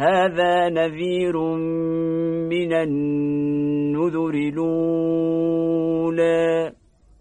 هذا نذير من النذر لون.